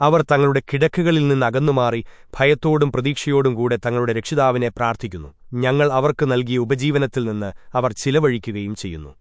അവർ തങ്ങളുടെ കിടക്കുകളിൽ നിന്ന് അകന്നുമാറി ഭയത്തോടും പ്രതീക്ഷയോടും കൂടെ തങ്ങളുടെ രക്ഷിതാവിനെ പ്രാർത്ഥിക്കുന്നു. ഞങ്ങൾ അവർക്ക് നൽകിയ ഉപജീവനത്തിൽ നിന്ന് അവർ ചിലവഴിക്കുകയും ചെയ്യുന്നു.